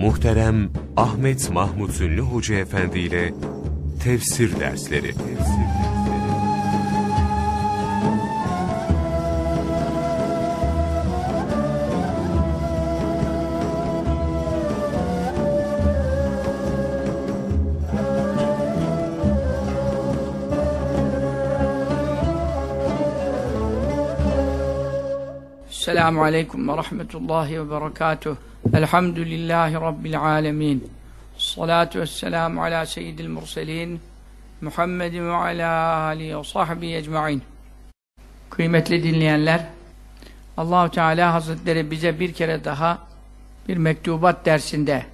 Muhterem Ahmet Mahmut Ünlü Hoca Efendi ile Tefsir Dersleri Selamun Aleyküm ve Rahmetullahi ve Berekatuh. Elhamdülillahi Rabbil Alemin. Salatu vesselamu ala seyyidil murselin. Muhammedin ve ala alihi ve sahbihi ecma'in. Kıymetli dinleyenler, Allahu Teala Hazretleri bize bir kere daha bir mektubat dersinde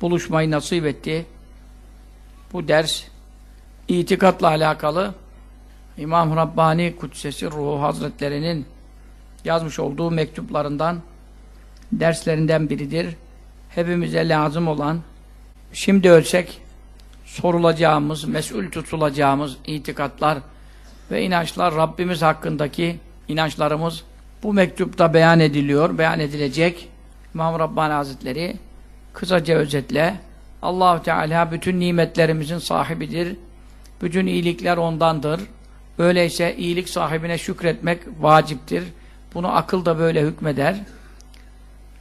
buluşmayı nasip etti. Bu ders itikatla alakalı İmam Rabbani Kudsesi Ruhu Hazretlerinin yazmış olduğu mektuplarından, derslerinden biridir. Hepimize lazım olan, şimdi ölsek sorulacağımız, mesul tutulacağımız itikatlar ve inançlar Rabbimiz hakkındaki inançlarımız bu mektupta beyan ediliyor, beyan edilecek. İmam Rabbani Hazretleri kısaca özetle Allahu Teala bütün nimetlerimizin sahibidir. Bütün iyilikler ondandır. Öyleyse iyilik sahibine şükretmek vaciptir. Bunu akıl da böyle hükmeder.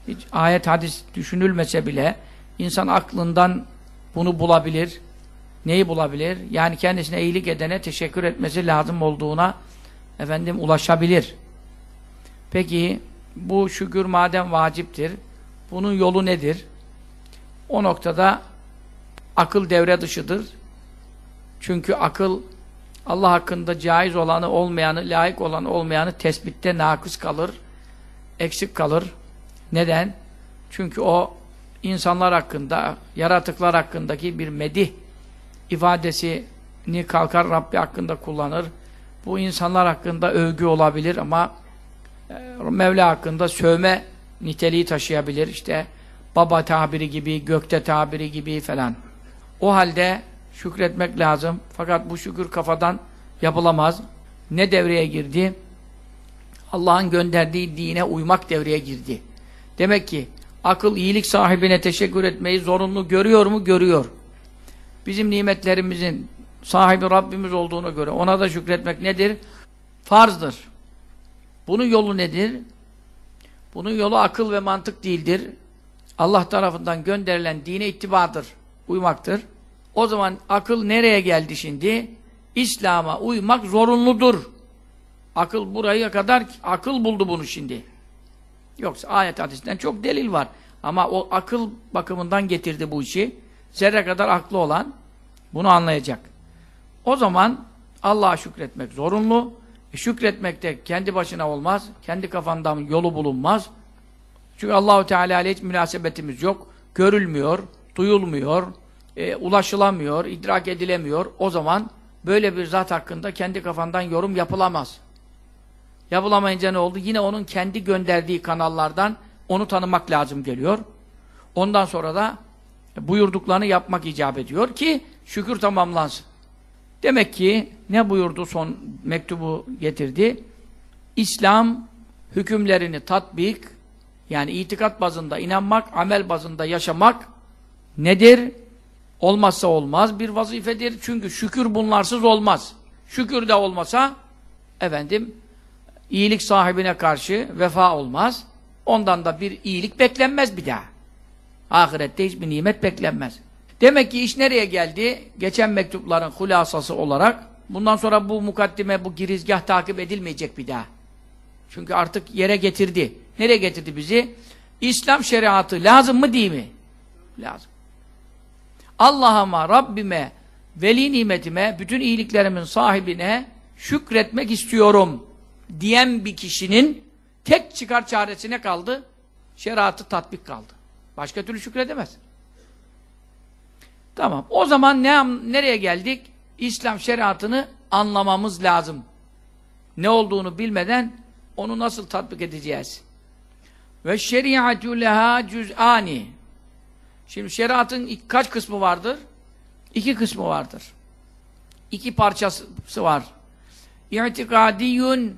Hiç ayet hadis düşünülmese bile insan aklından bunu bulabilir. Neyi bulabilir? Yani kendisine iyilik edene teşekkür etmesi lazım olduğuna efendim ulaşabilir. Peki bu şükür madem vaciptir, bunun yolu nedir? O noktada akıl devre dışıdır. Çünkü akıl Allah hakkında caiz olanı olmayanı, layık olanı olmayanı tespitte nakıs kalır, eksik kalır. Neden? Çünkü o insanlar hakkında, yaratıklar hakkındaki bir medih ifadesini kalkar Rabbi hakkında kullanır. Bu insanlar hakkında övgü olabilir ama e, Mevla hakkında sövme niteliği taşıyabilir. İşte baba tabiri gibi, gökte tabiri gibi falan. O halde şükretmek lazım. Fakat bu şükür kafadan yapılamaz. Ne devreye girdi? Allah'ın gönderdiği dine uymak devreye girdi. Demek ki akıl iyilik sahibine teşekkür etmeyi zorunlu görüyor mu? Görüyor. Bizim nimetlerimizin sahibi Rabbimiz olduğunu göre ona da şükretmek nedir? Farzdır. Bunun yolu nedir? Bunun yolu akıl ve mantık değildir. Allah tarafından gönderilen dine ittibadır, uymaktır. O zaman akıl nereye geldi şimdi? İslam'a uymak zorunludur. Akıl buraya kadar akıl buldu bunu şimdi. Yoksa ayet hadisten çok delil var. Ama o akıl bakımından getirdi bu işi. Zerre kadar aklı olan bunu anlayacak. O zaman Allah'a şükretmek zorunlu. E şükretmek de kendi başına olmaz. Kendi kafandan yolu bulunmaz. Çünkü Allahu Teala ile hiç münasebetimiz yok. Görülmüyor, duyulmuyor, e, ulaşılamıyor, idrak edilemiyor. O zaman böyle bir zat hakkında kendi kafandan yorum yapılamaz. Yapılamayınca ne oldu? Yine onun kendi gönderdiği kanallardan onu tanımak lazım geliyor. Ondan sonra da buyurduklarını yapmak icap ediyor ki şükür tamamlansın. Demek ki ne buyurdu son mektubu getirdi? İslam hükümlerini tatbik yani itikat bazında inanmak, amel bazında yaşamak nedir? Olmazsa olmaz bir vazifedir. Çünkü şükür bunlarsız olmaz. Şükür de olmasa efendim iyilik sahibine karşı vefa olmaz. Ondan da bir iyilik beklenmez bir daha. Ahirette hiçbir nimet beklenmez. Demek ki iş nereye geldi? Geçen mektupların hulasası olarak bundan sonra bu mukaddime, bu girizgah takip edilmeyecek bir daha. Çünkü artık yere getirdi. Nereye getirdi bizi? İslam şeriatı lazım mı değil mi? Lazım. Allah'ıma, Rabbime, veli nimetime, bütün iyiliklerimin sahibine şükretmek istiyorum diyen bir kişinin tek çıkar çaresine kaldı? Şeriatı tatbik kaldı. Başka türlü şükredemez. Tamam. O zaman ne, nereye geldik? İslam şeriatını anlamamız lazım. Ne olduğunu bilmeden onu nasıl tatbik edeceğiz? Ve şeriatü leha cüz'ani Şimdi şeriatın kaç kısmı vardır? İki kısmı vardır. İki parçası var. İ'tikadiyyun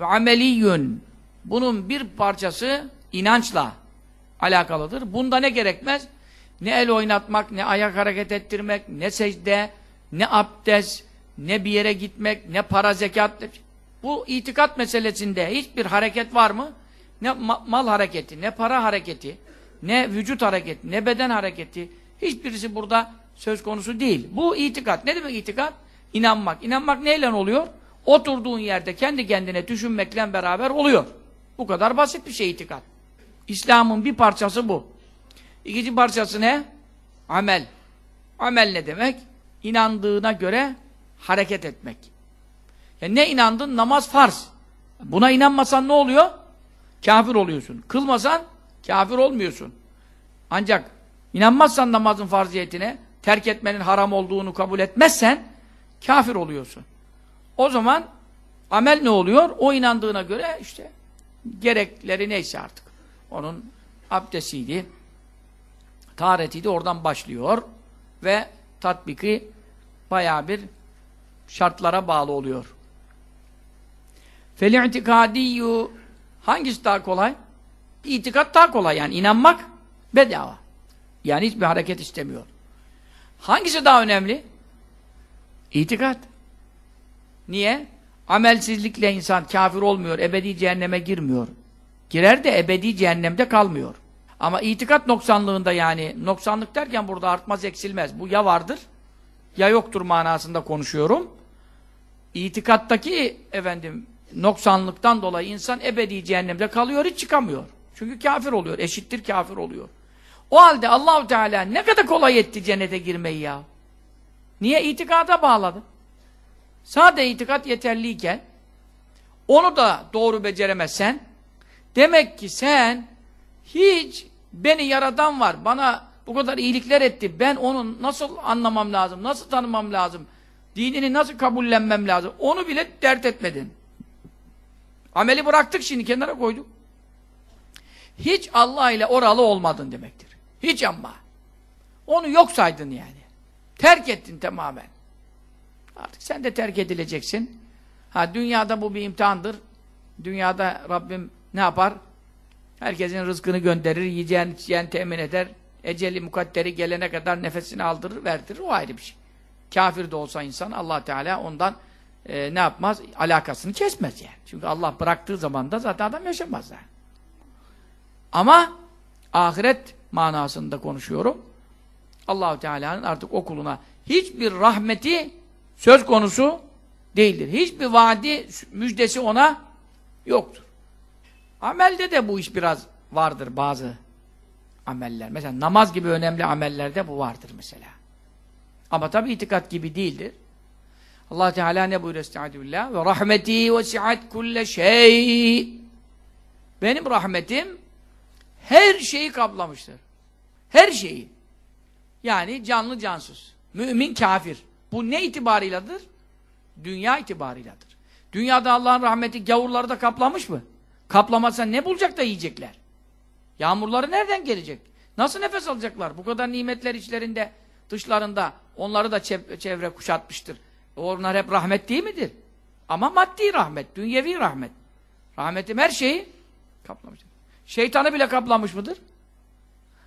ve ameliyyun. Bunun bir parçası inançla, alakalıdır. Bunda ne gerekmez? Ne el oynatmak, ne ayak hareket ettirmek, ne secde, ne abdest, ne bir yere gitmek, ne para zekat. Bu itikat meselesinde hiçbir hareket var mı? Ne ma mal hareketi, ne para hareketi, ne vücut hareketi, ne beden hareketi. Hiçbirisi burada söz konusu değil. Bu itikat. Ne demek itikat? İnanmak. İnanmak neyle oluyor? Oturduğun yerde kendi kendine düşünmekle beraber oluyor. Bu kadar basit bir şey itikat. İslam'ın bir parçası bu. İkinci parçası ne? Amel. Amel ne demek? İnandığına göre hareket etmek. Yani ne inandın? Namaz farz. Buna inanmasan ne oluyor? Kafir oluyorsun. Kılmasan kafir olmuyorsun. Ancak inanmazsan namazın farziyetine, terk etmenin haram olduğunu kabul etmezsen kafir oluyorsun. O zaman amel ne oluyor? O inandığına göre işte gerekleri neyse artık. Onun abdestiydi, taharetiydi oradan başlıyor ve tatbiki bayağı bir şartlara bağlı oluyor. Fel-i'tikadiyyu hangisi daha kolay? İtikat daha kolay yani inanmak bedava. Yani hiçbir hareket istemiyor. Hangisi daha önemli? İtikat. Niye? Amelsizlikle insan kafir olmuyor, ebedi cehenneme girmiyor. Girer de ebedi cehennemde kalmıyor. Ama itikat noksanlığında yani, noksanlık derken burada artmaz eksilmez. Bu ya vardır, ya yoktur manasında konuşuyorum. İtikattaki efendim noksanlıktan dolayı insan ebedi cehennemde kalıyor, hiç çıkamıyor. Çünkü kafir oluyor, eşittir kafir oluyor. O halde Allahu Teala ne kadar kolay etti cennete girmeyi ya. Niye? itikada bağladı. Sade itikat yeterliyken onu da doğru beceremezsen demek ki sen hiç beni yaradan var, bana bu kadar iyilikler etti, ben onu nasıl anlamam lazım, nasıl tanımam lazım, dinini nasıl kabullenmem lazım, onu bile dert etmedin. Ameli bıraktık şimdi kenara koyduk. Hiç Allah ile oralı olmadın demektir. Hiç ama. Onu yok saydın yani. Terk ettin tamamen. Artık sen de terk edileceksin. Ha dünyada bu bir imtihandır. Dünyada Rabbim ne yapar? Herkesin rızkını gönderir, yiyeceğini, içeceğini temin eder. Eceli mukadderi gelene kadar nefesini aldırır, verdirir. O ayrı bir şey. Kafir de olsa insan allah Teala ondan e, ne yapmaz? Alakasını kesmez yani. Çünkü Allah bıraktığı zaman da zaten adam yaşamaz yani. Ama ahiret manasında konuşuyorum. Allahu Teala'nın artık okuluna hiçbir rahmeti söz konusu değildir. Hiçbir vaadi, müjdesi ona yoktur. Amelde de bu iş biraz vardır bazı ameller. Mesela namaz gibi önemli amellerde bu vardır mesela. Ama tabi itikat gibi değildir. Allah Teala ne buyuruyor Estaizu billah? Ve rahmeti ve si'at kulle şey. Benim rahmetim her şeyi kaplamıştır. Her şeyi. Yani canlı cansız. Mümin kafir. Bu ne itibarıyladır? Dünya itibarıyladır. Dünyada Allah'ın rahmeti gavurları da kaplamış mı? Kaplamasa ne bulacak da yiyecekler? Yağmurları nereden gelecek? Nasıl nefes alacaklar? Bu kadar nimetler içlerinde, dışlarında onları da çevre kuşatmıştır. Onlar hep rahmet değil midir? Ama maddi rahmet, dünyevi rahmet. Rahmetim her şeyi kaplamıştır. Şeytanı bile kaplamış mıdır?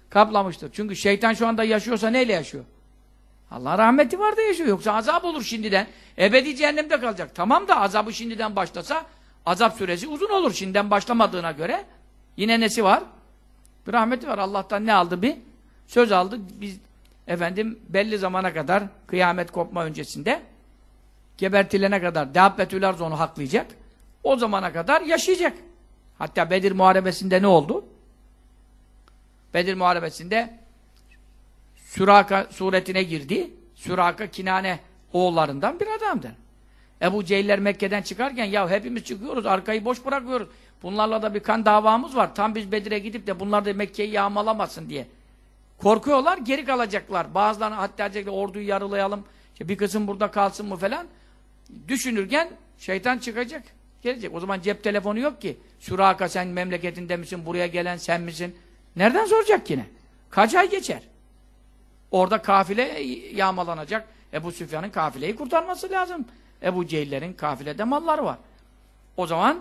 Kaplamıştır. Çünkü şeytan şu anda yaşıyorsa neyle yaşıyor? Allah rahmeti var da yaşıyor. Yoksa azap olur şimdiden. Ebedi cehennemde kalacak. Tamam da azabı şimdiden başlasa azap süresi uzun olur. Şimdiden başlamadığına göre yine nesi var? Bir rahmeti var. Allah'tan ne aldı bir? Söz aldı. Biz efendim belli zamana kadar kıyamet kopma öncesinde gebertilene kadar Dehabbetül Arz onu haklayacak. O zamana kadar yaşayacak. Hatta Bedir Muharebesi'nde ne oldu? Bedir Muharebesi'nde Süraka suretine girdi. Süraka Kinane oğullarından bir adamdır. Ebu Cehiller Mekke'den çıkarken ya hepimiz çıkıyoruz, arkayı boş bırakıyoruz. Bunlarla da bir kan davamız var. Tam biz Bedir'e gidip de bunlar da Mekke'yi yağmalamasın diye. Korkuyorlar, geri kalacaklar. Bazılarına hatta diyecekler, orduyu yarılayalım, işte bir kısım burada kalsın mı falan. Düşünürken şeytan çıkacak, gelecek. O zaman cep telefonu yok ki. Süraka sen memleketinde misin, buraya gelen sen misin? Nereden soracak yine? Kaç ay geçer? Orada kafile yağmalanacak. Ebu Süfyan'ın kafileyi kurtarması lazım. Ebu Cehiller'in kafilede malları var. O zaman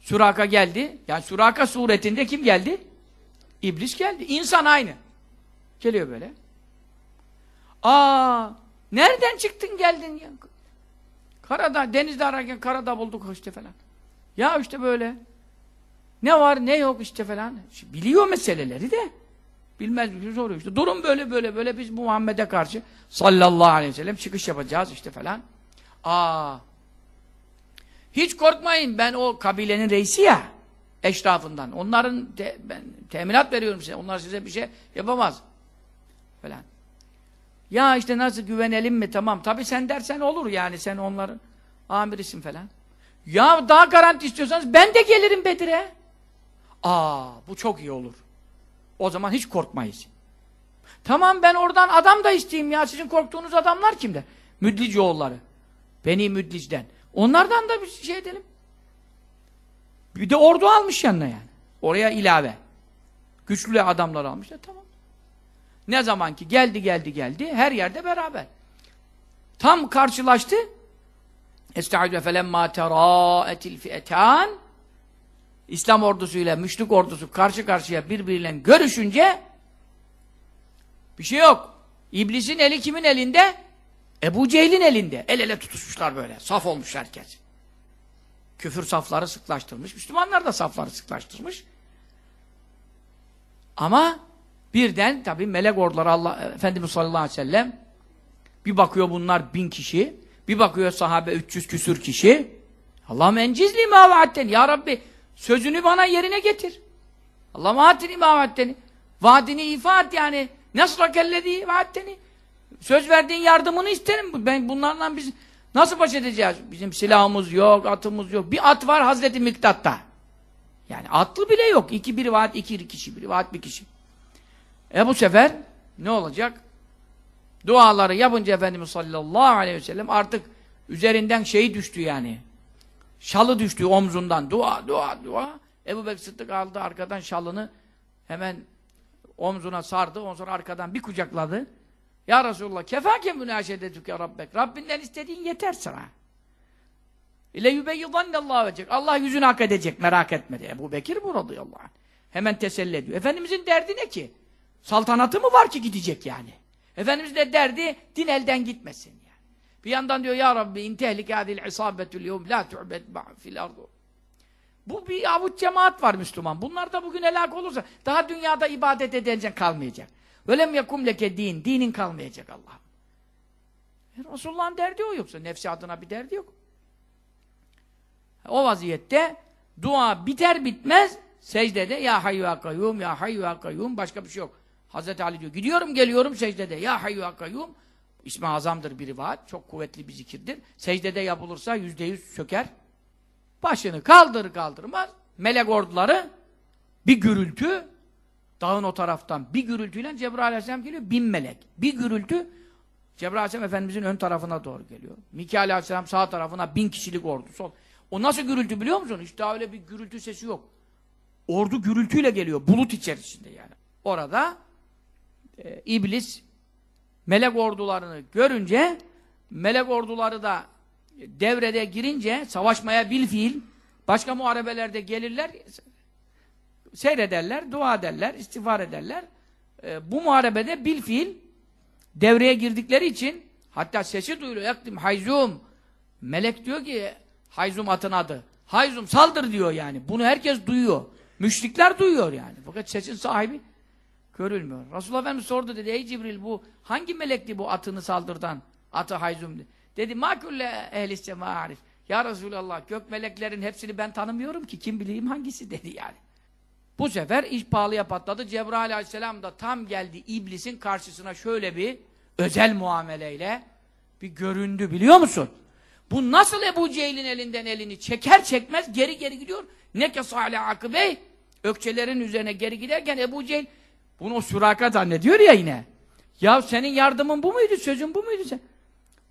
Suraka geldi. Yani Suraka suretinde kim geldi? İblis geldi. İnsan aynı. Geliyor böyle. Aa, nereden çıktın geldin ya? Karada, denizde ararken karada bulduk işte falan. Ya işte böyle. Ne var ne yok işte falan. Biliyor meseleleri de. Bilmez bir şey soruyor işte. Durum böyle böyle böyle biz Muhammed'e karşı sallallahu aleyhi ve sellem çıkış yapacağız işte falan. Aa. Hiç korkmayın ben o kabilenin reisi ya. Eşrafından. Onların te, ben teminat veriyorum size. Onlar size bir şey yapamaz. Falan. Ya işte nasıl güvenelim mi? Tamam. Tabii sen dersen olur yani. Sen onların amirisin falan. Ya daha garanti istiyorsanız ben de gelirim Bedir'e. Aa bu çok iyi olur. O zaman hiç korkmayız. Tamam ben oradan adam da isteyeyim ya. Sizin korktuğunuz adamlar kimde? Müdlici oğulları. Beni Müdlic'den. Onlardan da bir şey edelim. Bir de ordu almış yanına yani. Oraya ilave. Güçlü adamlar almış. E, tamam. Ne zaman ki geldi geldi geldi her yerde beraber. Tam karşılaştı. Estaizu felemma terâetil fi'etan İslam ordusuyla müşrik ordusu karşı karşıya birbiriyle görüşünce bir şey yok. İblisin eli kimin elinde? Ebu Cehil'in elinde. El ele tutuşmuşlar böyle. Saf olmuş herkes. Küfür safları sıklaştırmış. Müslümanlar da safları sıklaştırmış. Ama birden tabi melek orduları Allah Efendimiz sallallahu aleyhi ve sellem bir bakıyor bunlar bin kişi. Bir bakıyor sahabe 300 küsür kişi. Allah'ım encizli ma vaatten. Ya Rabbi sözünü bana yerine getir. Allah vaatini ma vaatteni. Vaadini ifa yani. Nasrakellezi vaatteni. Söz verdiğin yardımını isterim. Ben bunlarla biz nasıl baş edeceğiz? Bizim silahımız yok, atımız yok. Bir at var Hazreti Miktat'ta. Yani atlı bile yok. İki biri vaat, iki kişi, biri vaat bir kişi. E bu sefer ne olacak? Duaları yapınca Efendimiz sallallahu aleyhi ve sellem artık üzerinden şey düştü yani. Şalı düştü omzundan. Dua, dua, dua. Ebu Bekir Sıddık aldı arkadan şalını hemen omzuna sardı. Ondan sonra arkadan bir kucakladı. Ya Resulullah kefâke münâşedetüke Rabbek. Rabbinden istediğin yeter sana. İle yübeyyidannallâhu vecek. Allah yüzünü hak edecek merak etme diye. Ebu Bekir bu radıyallahu anh. Hemen teselli ediyor. Efendimizin derdi ne ki? Saltanatı mı var ki gidecek yani? Efendimiz de derdi din elden gitmesin. Bir yandan diyor ya Rabbi in tehlik hadil isabetül yevm la tu'bed fil ardu. Bu bir avuç cemaat var Müslüman. Bunlar da bugün helak olursa daha dünyada ibadet edilecek kalmayacak. Velem yakum leke din. Dinin kalmayacak Allah. E, Resulullah'ın derdi o yoksa. Nefsi adına bir derdi yok. O vaziyette dua biter bitmez secdede ya hayyu ya kayyum ya hayyu ya başka bir şey yok. Hazreti Ali diyor gidiyorum geliyorum secdede ya hayyu ya İsmi azamdır bir vaat. Çok kuvvetli bir zikirdir. Secdede yapılırsa yüzde yüz çöker. Başını kaldır kaldırmaz. Melek orduları bir gürültü dağın o taraftan bir gürültüyle Cebrail aleyhisselam geliyor. Bin melek. Bir gürültü Cebrail aleyhisselam Efendimizin ön tarafına doğru geliyor. Mikail aleyhisselam sağ tarafına bin kişilik ordu. Sol. O nasıl gürültü biliyor musun? Hiç daha öyle bir gürültü sesi yok. Ordu gürültüyle geliyor. Bulut içerisinde yani. Orada e, iblis melek ordularını görünce melek orduları da devrede girince savaşmaya bil fiil başka muharebelerde gelirler seyrederler, dua ederler, istiğfar ederler. E, bu muharebede bil fiil devreye girdikleri için hatta sesi duyuluyor. Yaktim hayzum. Melek diyor ki hayzum atın adı. Hayzum saldır diyor yani. Bunu herkes duyuyor. Müşrikler duyuyor yani. Fakat sesin sahibi görülmüyor. Resulullah Efendimiz sordu dedi. Ey Cibril bu hangi melekti bu atını saldırdan? Atı hayzum dedi. Dedi ma külle ehli sema arif. Ya Resulallah gök meleklerin hepsini ben tanımıyorum ki kim bileyim hangisi dedi yani. Bu sefer iş pahalıya patladı. Cebrail aleyhisselam da tam geldi iblisin karşısına şöyle bir özel muameleyle bir göründü biliyor musun? Bu nasıl Ebu Cehil'in elinden elini çeker çekmez geri geri gidiyor. Ne ke salih akıbey ökçelerin üzerine geri giderken Ebu Cehil bunu o süraka zannediyor ya yine. Ya senin yardımın bu muydu? Sözün bu muydu sen?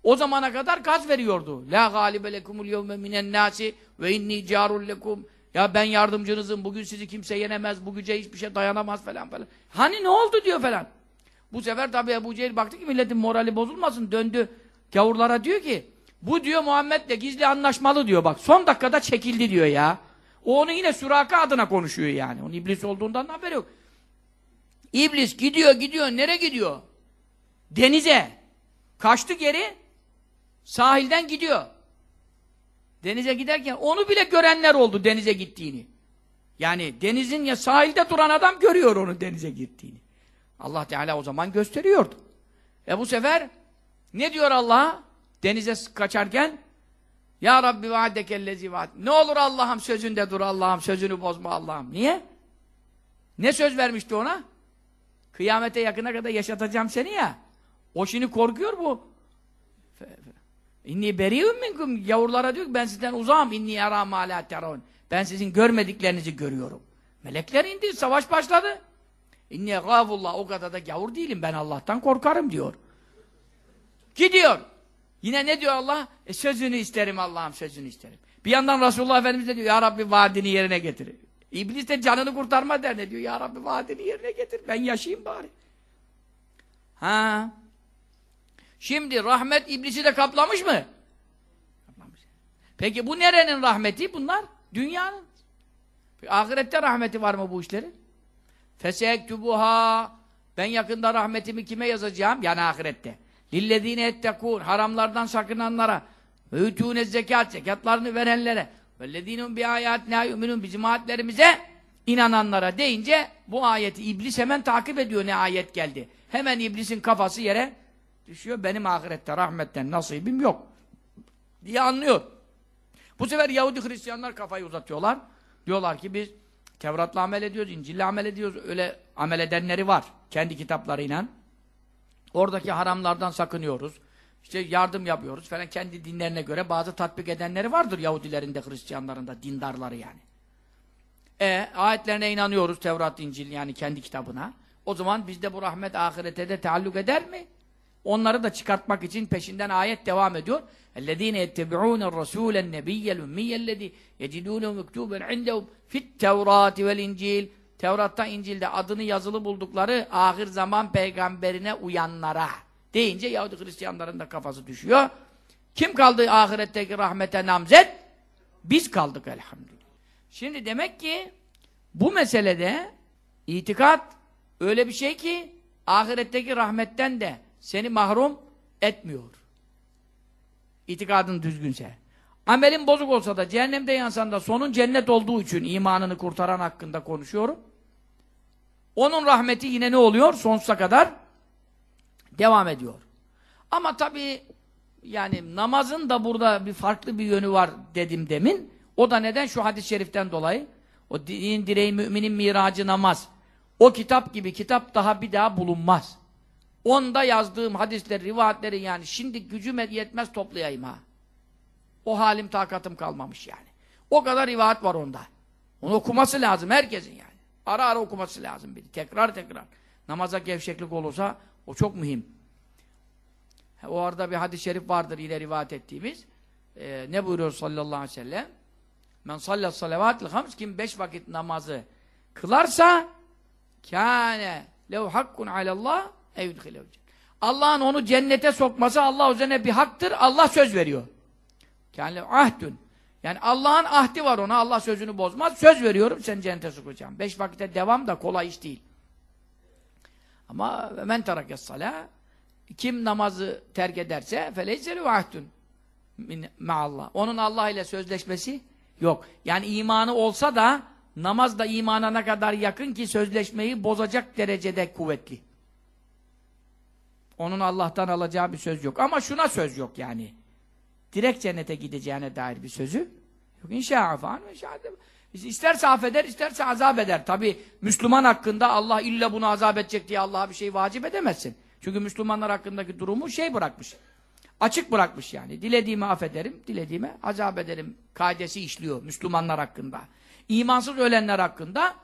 O zamana kadar gaz veriyordu. La galibe lekumul yevme minen nasi ve inni carul lekum. Ya ben yardımcınızım. Bugün sizi kimse yenemez. Bu güce hiçbir şey dayanamaz falan falan. Hani ne oldu diyor falan. Bu sefer tabi Ebu Cehil baktı ki milletin morali bozulmasın. Döndü gavurlara diyor ki bu diyor Muhammed'le gizli anlaşmalı diyor bak. Son dakikada çekildi diyor ya. O onu yine Süraka adına konuşuyor yani. Onun iblis olduğundan haberi yok. İblis gidiyor gidiyor. Nereye gidiyor? Denize. Kaçtı geri. Sahilden gidiyor. Denize giderken onu bile görenler oldu denize gittiğini. Yani denizin ya sahilde duran adam görüyor onu denize gittiğini. Allah Teala o zaman gösteriyordu. E bu sefer ne diyor Allah? Denize kaçarken Ya Rabbi vaadekellezi vaad. Ne olur Allah'ım sözünde dur Allah'ım sözünü bozma Allah'ım. Niye? Ne söz vermişti ona? Kıyamete yakına kadar yaşatacağım seni ya. O şimdi korkuyor bu. İnni beriyum minkum. Yavrulara diyor ki ben sizden uzağım. İnni yara ma la terun. Ben sizin görmediklerinizi görüyorum. Melekler indi, savaş başladı. İnni gâfullah. O kadar da gavur değilim. Ben Allah'tan korkarım diyor. Gidiyor. Yine ne diyor Allah? E sözünü isterim Allah'ım sözünü isterim. Bir yandan Resulullah Efendimiz de diyor Ya Rabbi vaadini yerine getir. İblis de canını kurtarma der ne diyor? Ya Rabbi vaadini yerine getir. Ben yaşayayım bari. Ha. Şimdi rahmet iblisi de kaplamış mı? Kaplamış. Peki bu nerenin rahmeti? Bunlar dünyanın. Ahirette rahmeti var mı bu işlerin? Fesektubuha Ben yakında rahmetimi kime yazacağım? Yani ahirette. Lillezine ettekûn Haramlardan sakınanlara ve ütûne zekat zekatlarını verenlere bi âyâtinâ yu'minun bizim ayetlerimize inananlara deyince bu ayeti iblis hemen takip ediyor ne ayet geldi. Hemen iblisin kafası yere düşüyor. Benim ahirette rahmetten nasibim yok. Diye anlıyor. Bu sefer Yahudi Hristiyanlar kafayı uzatıyorlar. Diyorlar ki biz Tevrat'la amel ediyoruz, İncil'le amel ediyoruz. Öyle amel edenleri var. Kendi kitaplarıyla. Oradaki haramlardan sakınıyoruz İşte yardım yapıyoruz falan. Kendi dinlerine göre bazı tatbik edenleri vardır Yahudilerin de Hristiyanların da dindarları yani. E ayetlerine inanıyoruz Tevrat, İncil yani kendi kitabına. O zaman bizde bu rahmet ahirete de taalluk eder mi? Onları da çıkartmak için peşinden ayet devam ediyor. اَلَّذ۪ينَ يَتَّبِعُونَ الرَّسُولَ النَّبِيَّ الْاُمِّيَّ الَّذ۪ي يَجِدُونَهُ مُكْتُوبًا عِنْدَهُمْ فِي التَّوْرَاتِ وَالْاِنْجِيلِ Tevrat'ta, İncil'de adını yazılı buldukları ahir zaman peygamberine uyanlara deyince Yahudi Hristiyanların da kafası düşüyor. Kim kaldı ahiretteki rahmete namzet? Biz kaldık elhamdülillah. Şimdi demek ki bu meselede itikat öyle bir şey ki ahiretteki rahmetten de seni mahrum etmiyor. İtikadın düzgünse. Amelin bozuk olsa da cehennemde yansan da sonun cennet olduğu için imanını kurtaran hakkında konuşuyorum. Onun rahmeti yine ne oluyor? Sonsuza kadar devam ediyor. Ama tabii yani namazın da burada bir farklı bir yönü var dedim demin. O da neden? Şu hadis-i şeriften dolayı. O din direği müminin miracı namaz. O kitap gibi kitap daha bir daha bulunmaz. Onda yazdığım hadisleri, rivayetleri yani şimdi gücüm yetmez toplayayım ha. O halim takatım kalmamış yani. O kadar rivayet var onda. Onu okuması lazım herkesin yani. Ara ara okuması lazım biri. Tekrar tekrar. Namaza gevşeklik olursa o çok mühim. O arada bir hadis-i şerif vardır yine rivayet ettiğimiz. Ee, ne buyuruyor sallallahu aleyhi ve sellem? Men sallat salavatil hams kim beş vakit namazı kılarsa kâne lev hakkun alallah evdhilev Allah'ın onu cennete sokması Allah üzerine bir haktır. Allah söz veriyor. Kâne ahdün. Yani Allah'ın ahdi var ona. Allah sözünü bozmaz. Söz veriyorum sen cennete sokacağım. Beş vakite devam da kolay iş değil. Ama men terakes salâ kim namazı terk ederse feleyselü ahdün Allah. Onun Allah ile sözleşmesi yok. Yani imanı olsa da namaz da imana ne kadar yakın ki sözleşmeyi bozacak derecede kuvvetli. Onun Allah'tan alacağı bir söz yok. Ama şuna söz yok yani. Direkt cennete gideceğine dair bir sözü yok. İnşallah falan. İsterse affeder, isterse azap eder. Tabi Müslüman hakkında Allah illa bunu azap edecek diye Allah'a bir şey vacip edemezsin. Çünkü Müslümanlar hakkındaki durumu şey bırakmış. Açık bırakmış yani. Dilediğimi affederim, dilediğime azap ederim. Kaidesi işliyor Müslümanlar hakkında. İmansız ölenler hakkında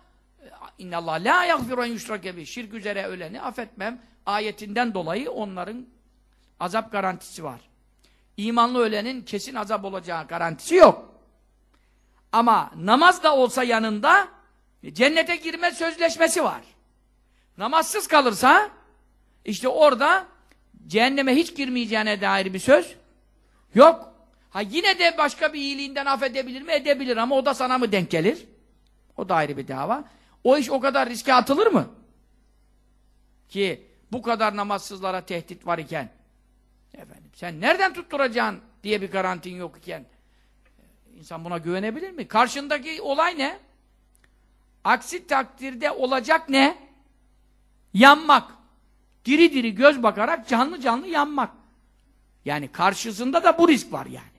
innallah la yaghfiru en yushrake bi şirk üzere öleni affetmem ayetinden dolayı onların azap garantisi var. İmanlı ölenin kesin azap olacağı garantisi yok. Ama namaz da olsa yanında cennete girme sözleşmesi var. Namazsız kalırsa işte orada cehenneme hiç girmeyeceğine dair bir söz yok. Ha yine de başka bir iyiliğinden affedebilir mi? Edebilir ama o da sana mı denk gelir? O da ayrı bir dava. O iş o kadar riske atılır mı? ki bu kadar namazsızlara tehdit var iken efendim sen nereden tutturacaksın diye bir garantin yok iken insan buna güvenebilir mi? Karşındaki olay ne? Aksi takdirde olacak ne? Yanmak. Diri diri göz bakarak canlı canlı yanmak. Yani karşısında da bu risk var yani.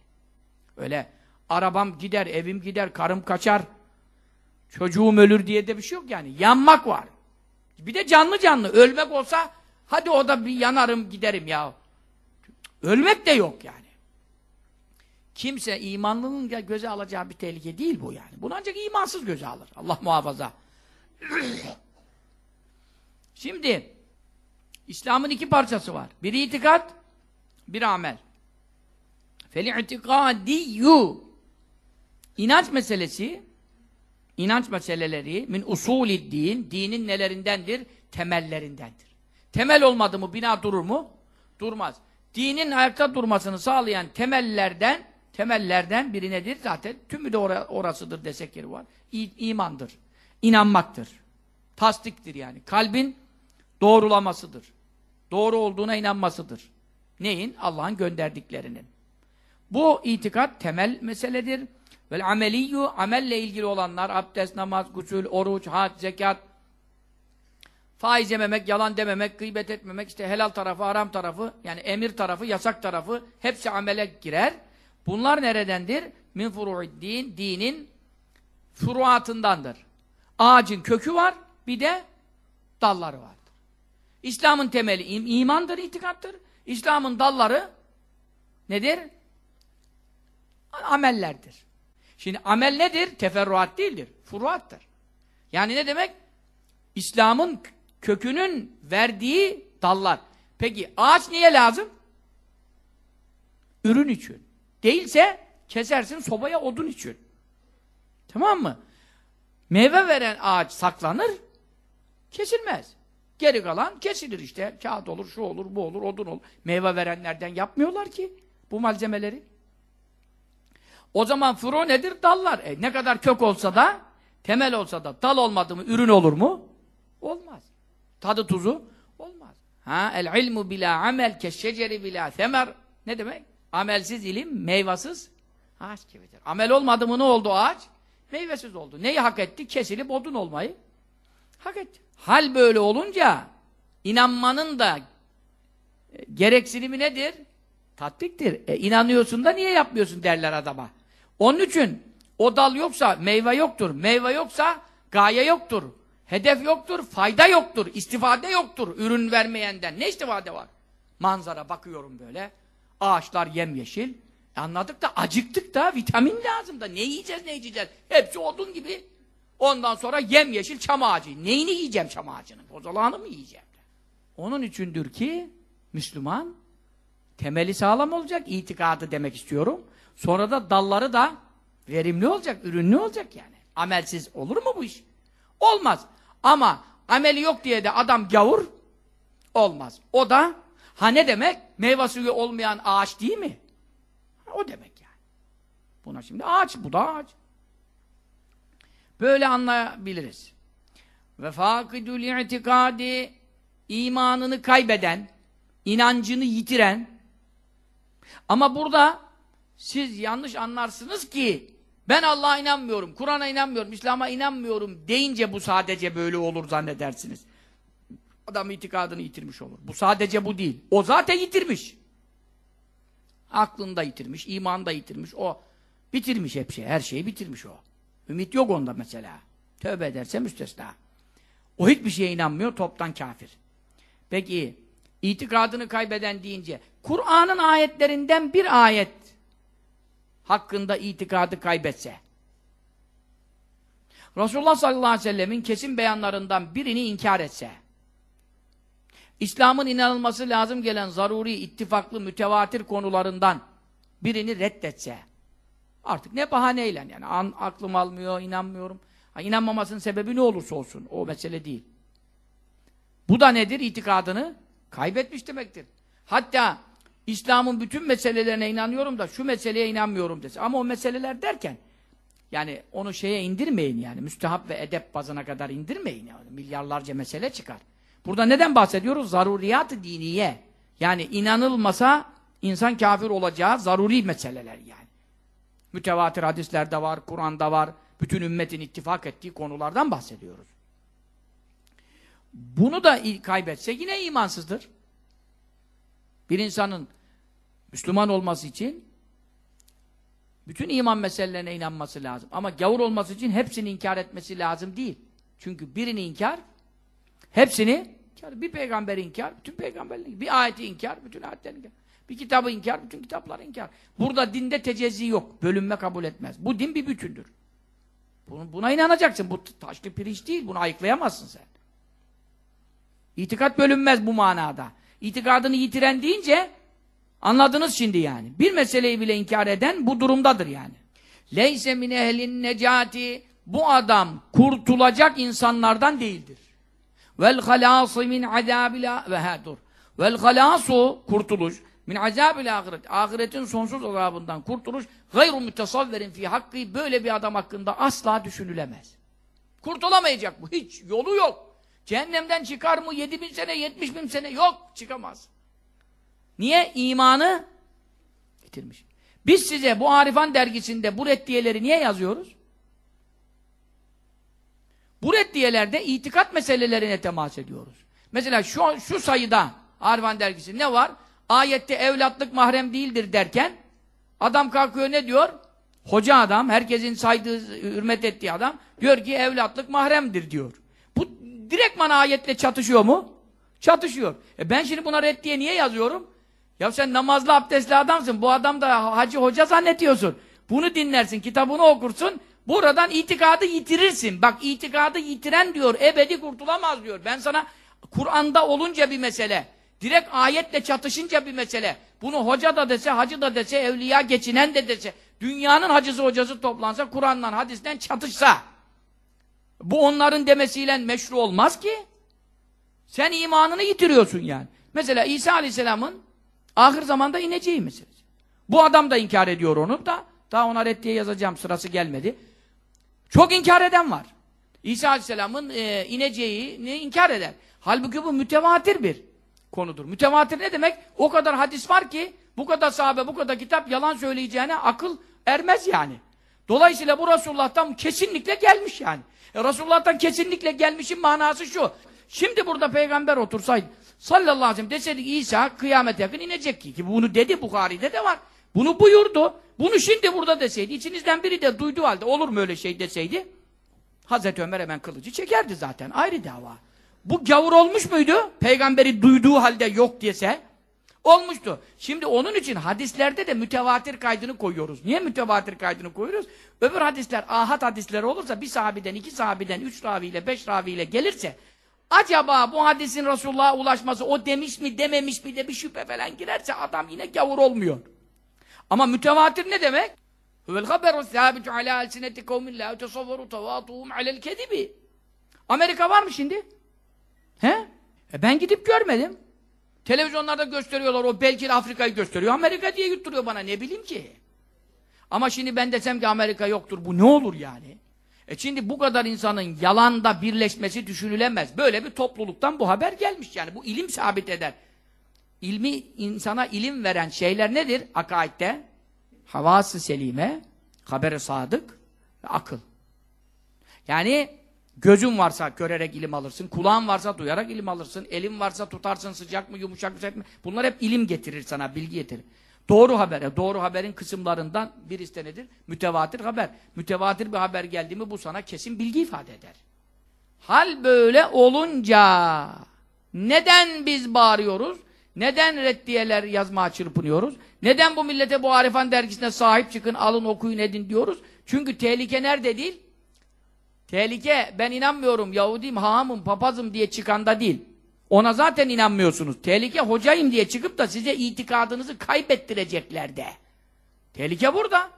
Öyle arabam gider, evim gider, karım kaçar, çocuğum ölür diye de bir şey yok yani. Yanmak var. Bir de canlı canlı. Ölmek olsa hadi o da bir yanarım giderim ya. Ölmek de yok yani. Kimse imanlının göze alacağı bir tehlike değil bu yani. Bunu ancak imansız göze alır. Allah muhafaza. Şimdi İslam'ın iki parçası var. Biri itikat, bir amel. Fel-i'tikadiyyu İnanç meselesi inanç meseleleri min usulid din dinin nelerindendir? Temellerindendir. Temel olmadı mı bina durur mu? Durmaz. Dinin ayakta durmasını sağlayan temellerden temellerden biri nedir? Zaten tümü de orasıdır desek yeri var. İ imandır. İnanmaktır. Tasdiktir yani. Kalbin doğrulamasıdır. Doğru olduğuna inanmasıdır. Neyin? Allah'ın gönderdiklerinin. Bu itikat temel meseledir. Vel ameliyyu amelle ilgili olanlar abdest, namaz, gusül, oruç, hac, zekat faiz yememek, yalan dememek, gıybet etmemek, işte helal tarafı, haram tarafı, yani emir tarafı, yasak tarafı hepsi amele girer. Bunlar neredendir? Min furu'iddin, dinin furuatındandır. Ağacın kökü var, bir de dalları vardır. İslam'ın temeli im imandır, itikattır. İslam'ın dalları nedir? Amellerdir. Şimdi amel nedir? Teferruat değildir. Furuattır. Yani ne demek? İslam'ın kökünün verdiği dallar. Peki ağaç niye lazım? Ürün için. Değilse kesersin sobaya odun için. Tamam mı? Meyve veren ağaç saklanır, kesilmez. Geri kalan kesilir işte. Kağıt olur, şu olur, bu olur, odun olur. Meyve verenlerden yapmıyorlar ki bu malzemeleri. O zaman furu nedir? Dallar. E, ne kadar kök olsa da, temel olsa da, dal olmadı mı ürün olur mu? Olmaz. Tadı tuzu olmaz. Ha el ilmu bila amel keşşeceri bila semer. Ne demek? Amelsiz ilim, meyvasız ağaç gibidir. Amel olmadı mı ne oldu ağaç? Meyvesiz oldu. Neyi hak etti? Kesilip odun olmayı hak etti. Hal böyle olunca inanmanın da e, gereksinimi nedir? Tatbiktir. E, inanıyorsun da niye yapmıyorsun derler adama. Onun için o dal yoksa meyve yoktur. Meyve yoksa gaye yoktur. Hedef yoktur, fayda yoktur, istifade yoktur ürün vermeyenden. Ne istifade var? Manzara bakıyorum böyle. Ağaçlar yemyeşil. E anladık da acıktık da vitamin lazım da. Ne yiyeceğiz ne yiyeceğiz? Hepsi odun gibi. Ondan sonra yemyeşil çam ağacı. Neyini yiyeceğim çam ağacının? Kozalağını mı yiyeceğim? Onun içindir ki Müslüman temeli sağlam olacak, itikadı demek istiyorum. Sonra da dalları da verimli olacak, ürünlü olacak yani. Amelsiz olur mu bu iş? Olmaz. Ama ameli yok diye de adam gavur olmaz. O da ha ne demek? Meyve olmayan ağaç değil mi? O demek yani. Buna şimdi ağaç, bu da ağaç. Böyle anlayabiliriz. Ve fakidül i'tikadi imanını kaybeden, inancını yitiren ama burada siz yanlış anlarsınız ki ben Allah'a inanmıyorum, Kur'an'a inanmıyorum, İslam'a inanmıyorum deyince bu sadece böyle olur zannedersiniz. Adam itikadını yitirmiş olur. Bu sadece bu değil. O zaten yitirmiş. Aklını da yitirmiş, imanı da yitirmiş. O bitirmiş hep şey, her şeyi bitirmiş o. Ümit yok onda mesela. Tövbe ederse müstesna. O hiçbir şeye inanmıyor, toptan kafir. Peki, itikadını kaybeden deyince, Kur'an'ın ayetlerinden bir ayet hakkında itikadı kaybetse, Resulullah sallallahu aleyhi ve sellemin kesin beyanlarından birini inkar etse, İslam'ın inanılması lazım gelen zaruri, ittifaklı, mütevatir konularından birini reddetse, artık ne bahaneyle yani an, aklım almıyor, inanmıyorum. Ha, inanmamasının sebebi ne olursa olsun, o mesele değil. Bu da nedir? İtikadını kaybetmiş demektir. Hatta İslam'ın bütün meselelerine inanıyorum da şu meseleye inanmıyorum dese. Ama o meseleler derken yani onu şeye indirmeyin yani. Müstehap ve edep bazına kadar indirmeyin. Yani. Milyarlarca mesele çıkar. Burada neden bahsediyoruz? Zaruriyat-ı diniye. Yani inanılmasa insan kafir olacağı zaruri meseleler yani. Mütevatir hadislerde var, Kur'an'da var. Bütün ümmetin ittifak ettiği konulardan bahsediyoruz. Bunu da kaybetse yine imansızdır. Bir insanın Müslüman olması için bütün iman meselelerine inanması lazım. Ama gavur olması için hepsini inkar etmesi lazım değil. Çünkü birini inkar, hepsini inkar. Bir peygamberi inkar, bütün peygamberleri Bir ayeti inkar, bütün ayetleri inkar. Bir kitabı inkar, bütün kitapları inkar. Burada dinde tecezzi yok. Bölünme kabul etmez. Bu din bir bütündür. Buna inanacaksın. Bu taşlı pirinç değil. Bunu ayıklayamazsın sen. İtikat bölünmez bu manada. İtikadını yitiren deyince anladınız şimdi yani. Bir meseleyi bile inkar eden bu durumdadır yani. Leyse min ehlin necati bu adam kurtulacak insanlardan değildir. Vel halâsı min azâbil ve dur. Vel halâsu kurtuluş min azâbil ahiret. Ahiretin sonsuz azabından kurtuluş gayru mütesavverin fi hakkı böyle bir adam hakkında asla düşünülemez. Kurtulamayacak bu. Hiç yolu yok. Cehennemden çıkar mı? 7 bin sene, 70 bin sene yok. Çıkamaz. Niye? İmanı bitirmiş. Biz size bu Arifan dergisinde bu reddiyeleri niye yazıyoruz? Bu reddiyelerde itikat meselelerine temas ediyoruz. Mesela şu, şu sayıda Arifan dergisi ne var? Ayette evlatlık mahrem değildir derken adam kalkıyor ne diyor? Hoca adam, herkesin saydığı, hürmet ettiği adam diyor ki evlatlık mahremdir diyor. Bu direktman ayetle çatışıyor mu? Çatışıyor. E ben şimdi buna reddiye niye yazıyorum? Ya sen namazlı abdestli adamsın. Bu adam da hacı hoca zannetiyorsun. Bunu dinlersin, kitabını okursun. Buradan itikadı yitirirsin. Bak itikadı yitiren diyor, ebedi kurtulamaz diyor. Ben sana Kur'an'da olunca bir mesele, direkt ayetle çatışınca bir mesele. Bunu hoca da dese, hacı da dese, evliya geçinen de dese, dünyanın hacısı hocası toplansa, Kur'an'dan, hadisten çatışsa, bu onların demesiyle meşru olmaz ki. Sen imanını yitiriyorsun yani. Mesela İsa Aleyhisselam'ın ahir zamanda ineceği meselesi. Bu adam da inkar ediyor onu da. Daha ona reddiye yazacağım sırası gelmedi. Çok inkar eden var. İsa Aleyhisselam'ın e, ineceğini inkar eder. Halbuki bu mütevatir bir konudur. Mütevatir ne demek? O kadar hadis var ki bu kadar sahabe, bu kadar kitap yalan söyleyeceğine akıl ermez yani. Dolayısıyla bu Resulullah'tan kesinlikle gelmiş yani. E, Resulullah'tan kesinlikle gelmişin manası şu. Şimdi burada peygamber otursaydı sallallahu aleyhi ve sellem deseydik İsa kıyamet yakın inecek ki. Ki bunu dedi Bukhari'de de var. Bunu buyurdu. Bunu şimdi burada deseydi içinizden biri de duyduğu halde olur mu öyle şey deseydi Hazreti Ömer hemen kılıcı çekerdi zaten. Ayrı dava. Bu gavur olmuş muydu? Peygamberi duyduğu halde yok diyese. Olmuştu. Şimdi onun için hadislerde de mütevatir kaydını koyuyoruz. Niye mütevatir kaydını koyuyoruz? Öbür hadisler, ahad hadisleri olursa bir sahabiden, iki sahabiden, üç raviyle, beş raviyle gelirse acaba bu hadisin Resulullah'a ulaşması o demiş mi dememiş mi de bir şüphe falan girerse adam yine gavur olmuyor. Ama mütevatir ne demek? Huvel haberu sâbitu alâ elsineti kavmin lâ tesavvaru tevâtuhum alel kedibi. Amerika var mı şimdi? He? E ben gidip görmedim. Televizyonlarda gösteriyorlar o belki Afrika'yı gösteriyor. Amerika diye yutturuyor bana ne bileyim ki. Ama şimdi ben desem ki Amerika yoktur bu ne olur yani? E şimdi bu kadar insanın yalanda birleşmesi düşünülemez. Böyle bir topluluktan bu haber gelmiş yani. Bu ilim sabit eder. İlmi insana ilim veren şeyler nedir? Akaidde havası selime, haberi sadık ve akıl. Yani gözün varsa görerek ilim alırsın, kulağın varsa duyarak ilim alırsın, elin varsa tutarsın sıcak mı, yumuşak mı, sert mi? Bunlar hep ilim getirir sana, bilgi getirir. Doğru haber, e, doğru haberin kısımlarından birisi de nedir? Mütevatir haber. Mütevatir bir haber geldi mi bu sana kesin bilgi ifade eder. Hal böyle olunca neden biz bağırıyoruz? Neden reddiyeler yazmaya çırpınıyoruz? Neden bu millete bu Arifan dergisine sahip çıkın, alın, okuyun, edin diyoruz? Çünkü tehlike nerede değil? Tehlike ben inanmıyorum, Yahudiyim, hahamım, papazım diye çıkanda değil. Ona zaten inanmıyorsunuz. Tehlike hocayım diye çıkıp da size itikadınızı kaybettirecekler de. Tehlike burada.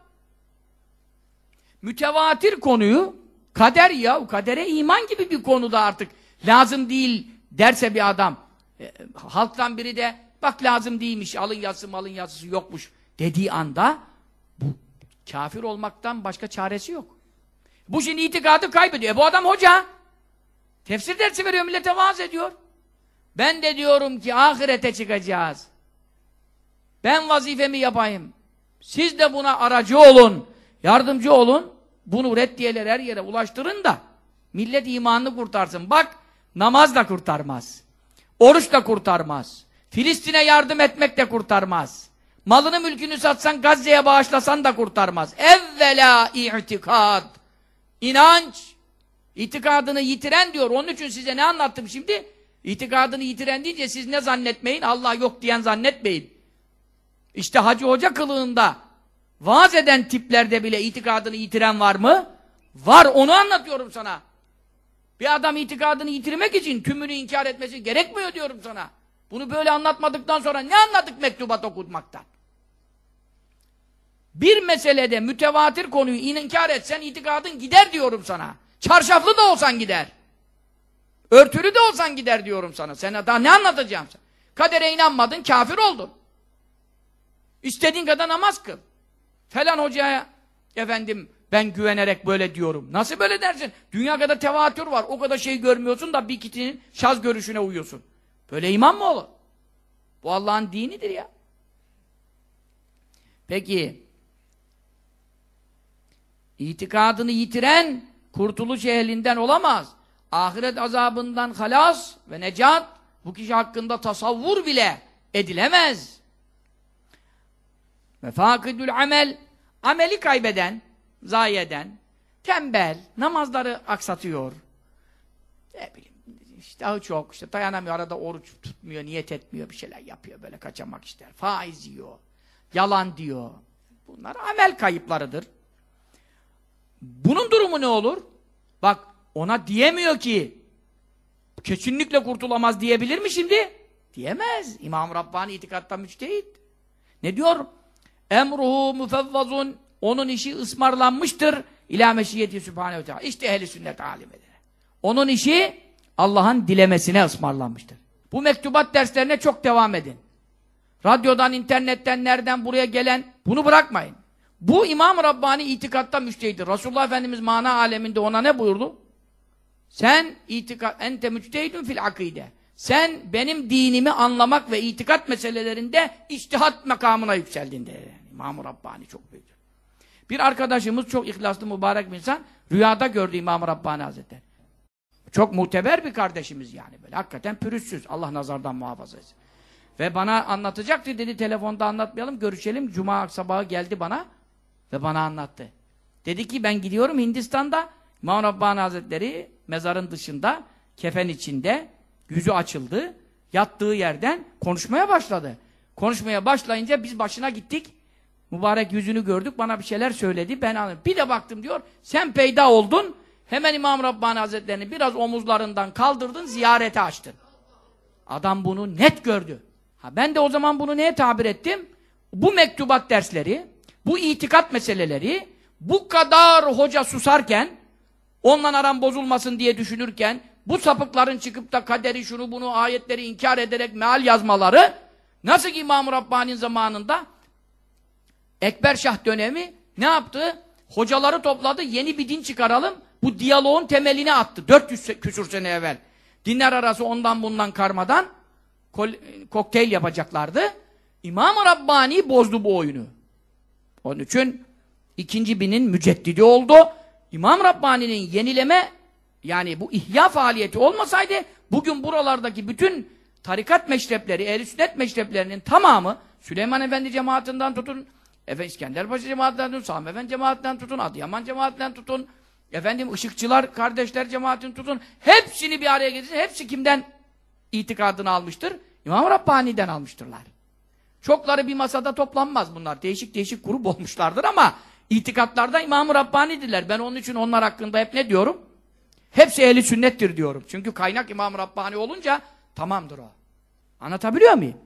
Mütevatir konuyu kader ya, kadere iman gibi bir konuda artık lazım değil derse bir adam e, halktan biri de bak lazım değilmiş, alın yazısı malın yazısı yokmuş dediği anda bu kafir olmaktan başka çaresi yok. Bu şimdi itikadı kaybediyor. E bu adam hoca. Tefsir dersi veriyor, millete vaaz ediyor. Ben de diyorum ki ahirete çıkacağız. Ben vazifemi yapayım. Siz de buna aracı olun. Yardımcı olun. Bunu reddiyeler her yere ulaştırın da millet imanını kurtarsın. Bak namaz da kurtarmaz. Oruç da kurtarmaz. Filistin'e yardım etmek de kurtarmaz. Malını mülkünü satsan Gazze'ye bağışlasan da kurtarmaz. Evvela i'tikad. İnanç. İtikadını yitiren diyor. Onun için size ne anlattım şimdi? İtikadını yitiren deyince siz ne zannetmeyin? Allah yok diyen zannetmeyin. İşte Hacı Hoca kılığında vaaz eden tiplerde bile itikadını yitiren var mı? Var. Onu anlatıyorum sana. Bir adam itikadını yitirmek için tümünü inkar etmesi gerekmiyor diyorum sana. Bunu böyle anlatmadıktan sonra ne anladık mektubat okutmaktan? Bir meselede mütevatir konuyu inkar etsen itikadın gider diyorum sana. Çarşaflı da olsan gider. Örtülü de olsan gider diyorum sana. Sen daha ne anlatacağım sana? Kadere inanmadın, kafir oldun. İstediğin kadar namaz kıl. Falan hocaya efendim ben güvenerek böyle diyorum. Nasıl böyle dersin? Dünya kadar tevatür var. O kadar şey görmüyorsun da bir kitinin şaz görüşüne uyuyorsun. Böyle iman mı olur? Bu Allah'ın dinidir ya. Peki itikadını yitiren kurtuluş ehlinden olamaz. Ahiret azabından halas ve necat bu kişi hakkında tasavvur bile edilemez. Mefakidül amel ameli kaybeden, zayi eden, tembel, namazları aksatıyor. Ne bileyim, iştahı çok, işte dayanamıyor, arada oruç tutmuyor, niyet etmiyor, bir şeyler yapıyor, böyle kaçamak ister. Faiz yiyor, yalan diyor. Bunlar amel kayıplarıdır. Bunun durumu ne olur? Bak, ona diyemiyor ki, kesinlikle kurtulamaz diyebilir mi şimdi? Diyemez. İmam Rabbani itikatta müçtehit. Ne diyor? Emruhu müfevvazun onun işi ısmarlanmıştır ila meşiyeti sübhanehu teala. İşte ehli sünnet alim eder. Onun işi Allah'ın dilemesine ısmarlanmıştır. Bu mektubat derslerine çok devam edin. Radyodan, internetten, nereden buraya gelen bunu bırakmayın. Bu İmam Rabbani itikatta müştehittir. Resulullah Efendimiz mana aleminde ona ne buyurdu? Sen itikat ente müçtehidun fil akide. Sen benim dinimi anlamak ve itikat meselelerinde içtihat makamına yükseldin dedi. İmam-ı Rabbani çok büyük. Bir arkadaşımız çok ihlaslı mübarek bir insan rüyada gördü İmam-ı Rabbani Hazretleri. Çok muteber bir kardeşimiz yani böyle. Hakikaten pürüzsüz. Allah nazardan muhafaza etsin. Ve bana anlatacaktı dedi telefonda anlatmayalım görüşelim. Cuma sabahı geldi bana ve bana anlattı. Dedi ki ben gidiyorum Hindistan'da İmam Rabbani Hazretleri mezarın dışında kefen içinde yüzü açıldı. Yattığı yerden konuşmaya başladı. Konuşmaya başlayınca biz başına gittik. Mübarek yüzünü gördük. Bana bir şeyler söyledi. Ben anladım. Bir de baktım diyor. Sen peyda oldun. Hemen İmam Rabbani Hazretlerini biraz omuzlarından kaldırdın. Ziyarete açtın. Adam bunu net gördü. Ha ben de o zaman bunu neye tabir ettim? Bu mektubat dersleri, bu itikat meseleleri bu kadar hoca susarken ondan aram bozulmasın diye düşünürken bu sapıkların çıkıp da kaderi şunu bunu ayetleri inkar ederek meal yazmaları nasıl ki İmam-ı Rabbani'nin zamanında Ekber Şah dönemi ne yaptı? Hocaları topladı, yeni bir din çıkaralım. Bu diyaloğun temelini attı. 400 küsur sene evvel. Dinler arası ondan bundan karmadan kokteyl yapacaklardı. İmam-ı Rabbani bozdu bu oyunu. Onun için ikinci binin müceddidi oldu. İmam Rabbani'nin yenileme yani bu ihya faaliyeti olmasaydı bugün buralardaki bütün tarikat meşrepleri, ehl sünnet meşreplerinin tamamı Süleyman Efendi cemaatinden tutun, Efe İskenderpaşa cemaatinden tutun, Sami Efendi cemaatinden tutun, Adıyaman cemaatinden tutun, efendim Işıkçılar kardeşler cemaatinden tutun, hepsini bir araya getirin, hepsi kimden itikadını almıştır? İmam Rabbani'den almıştırlar. Çokları bir masada toplanmaz bunlar. Değişik değişik grup olmuşlardır ama itikatlarda İmam-ı Rabbani'dirler. Ben onun için onlar hakkında hep ne diyorum? Hepsi ehli sünnettir diyorum. Çünkü kaynak İmam Rabbani olunca tamamdır o. Anlatabiliyor muyum?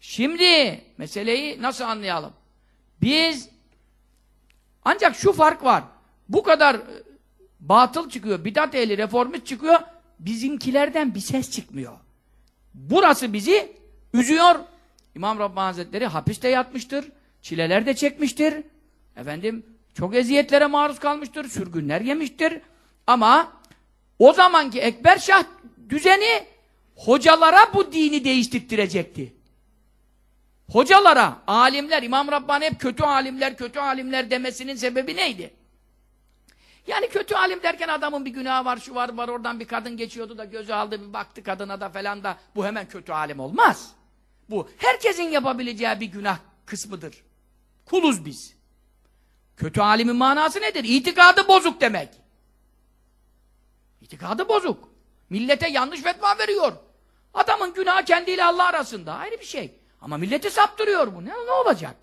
Şimdi meseleyi nasıl anlayalım? Biz ancak şu fark var. Bu kadar e, batıl çıkıyor, bidat ehli, reformist çıkıyor, bizimkilerden bir ses çıkmıyor. Burası bizi üzüyor. İmam Rabbani Hazretleri hapiste yatmıştır, çileler de çekmiştir. Efendim, çok eziyetlere maruz kalmıştır, sürgünler yemiştir. Ama o zamanki Ekber Şah düzeni hocalara bu dini değiştirttirecekti. Hocalara, alimler, İmam Rabbani hep kötü alimler, kötü alimler demesinin sebebi neydi? Yani kötü alim derken adamın bir günahı var, şu var, var oradan bir kadın geçiyordu da gözü aldı, bir baktı kadına da falan da bu hemen kötü alim olmaz. Bu herkesin yapabileceği bir günah kısmıdır. Kuluz biz. Kötü alimin manası nedir? İtikadı bozuk demek. İtikadı bozuk. Millete yanlış fetva veriyor. Adamın günahı kendiyle Allah arasında. Ayrı bir şey. Ama milleti saptırıyor bu. Ne, ne olacak?